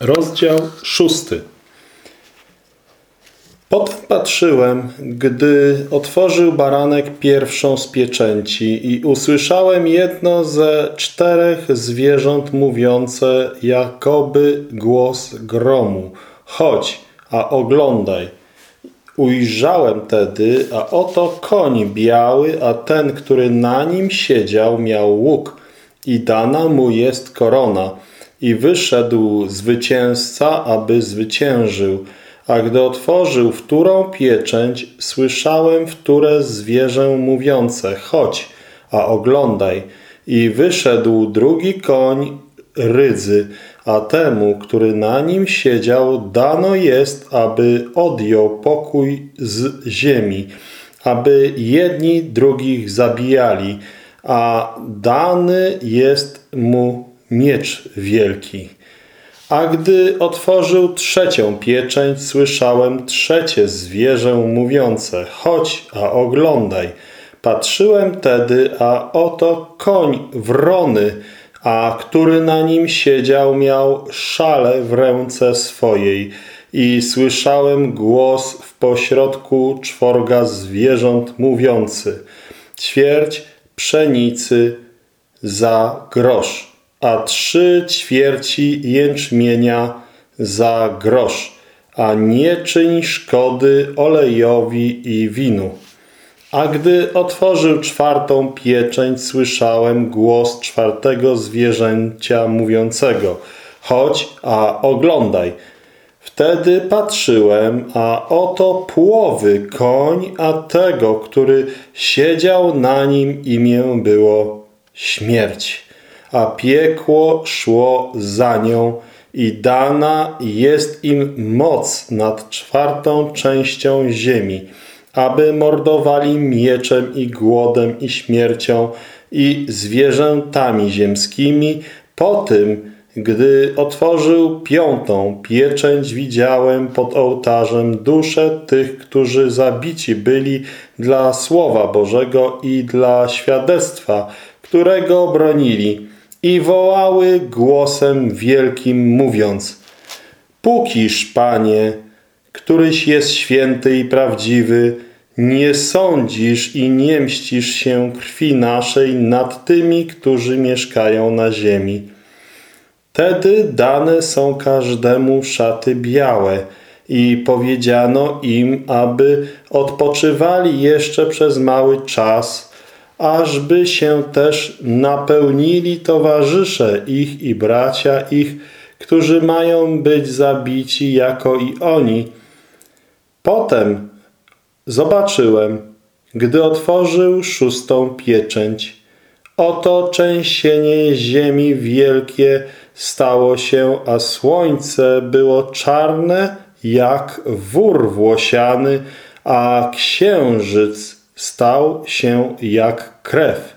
Rozdział szósty. Potem patrzyłem, gdy otworzył baranek pierwszą z pieczęci i usłyszałem jedno ze czterech zwierząt mówiące jakoby głos gromu. Chodź, a oglądaj. Ujrzałem tedy, a oto koń biały, a ten, który na nim siedział, miał łuk i dana mu jest korona – i wyszedł zwycięzca, aby zwyciężył. A gdy otworzył wtórą pieczęć, słyszałem wtóre zwierzę mówiące, chodź, a oglądaj. I wyszedł drugi koń rydzy, a temu, który na nim siedział, dano jest, aby odjął pokój z ziemi, aby jedni drugich zabijali, a dany jest mu miecz wielki. A gdy otworzył trzecią pieczęć, słyszałem trzecie zwierzę mówiące, chodź, a oglądaj. Patrzyłem tedy, a oto koń wrony, a który na nim siedział, miał szale w ręce swojej. I słyszałem głos w pośrodku czworga zwierząt mówiący, ćwierć pszenicy za grosz a trzy ćwierci jęczmienia za grosz, a nie czyń szkody olejowi i winu. A gdy otworzył czwartą pieczęć, słyszałem głos czwartego zwierzęcia mówiącego Chodź, a oglądaj. Wtedy patrzyłem, a oto płowy koń, a tego, który siedział na nim imię było śmierć a piekło szło za nią i dana jest im moc nad czwartą częścią ziemi, aby mordowali mieczem i głodem i śmiercią i zwierzętami ziemskimi. Po tym, gdy otworzył piątą pieczęć, widziałem pod ołtarzem dusze tych, którzy zabici byli dla Słowa Bożego i dla świadectwa, którego bronili i wołały głosem wielkim, mówiąc Pókiż, Panie, któryś jest święty i prawdziwy, nie sądzisz i nie mścisz się krwi naszej nad tymi, którzy mieszkają na ziemi. Wtedy dane są każdemu szaty białe i powiedziano im, aby odpoczywali jeszcze przez mały czas – ażby się też napełnili towarzysze ich i bracia ich, którzy mają być zabici jako i oni. Potem zobaczyłem, gdy otworzył szóstą pieczęć. Oto trzęsienie ziemi wielkie stało się, a słońce było czarne jak wór włosiany, a księżyc stał się jak krew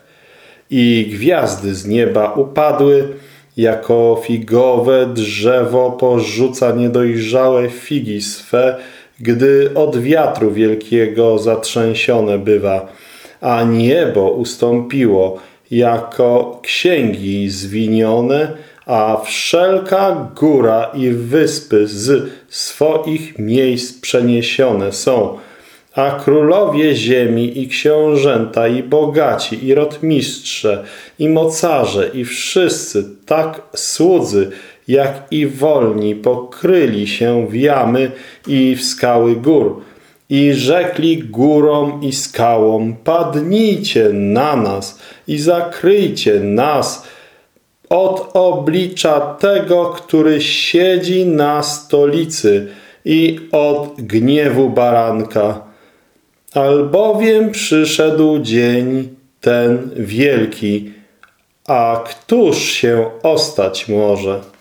i gwiazdy z nieba upadły, jako figowe drzewo porzuca niedojrzałe figi swe, gdy od wiatru wielkiego zatrzęsione bywa, a niebo ustąpiło, jako księgi zwinione, a wszelka góra i wyspy z swoich miejsc przeniesione są, a królowie ziemi i książęta i bogaci i rotmistrze i mocarze i wszyscy tak słudzy jak i wolni pokryli się w jamy i w skały gór. I rzekli górom i skałom padnijcie na nas i zakryjcie nas od oblicza tego, który siedzi na stolicy i od gniewu baranka albowiem przyszedł dzień ten wielki, a któż się ostać może?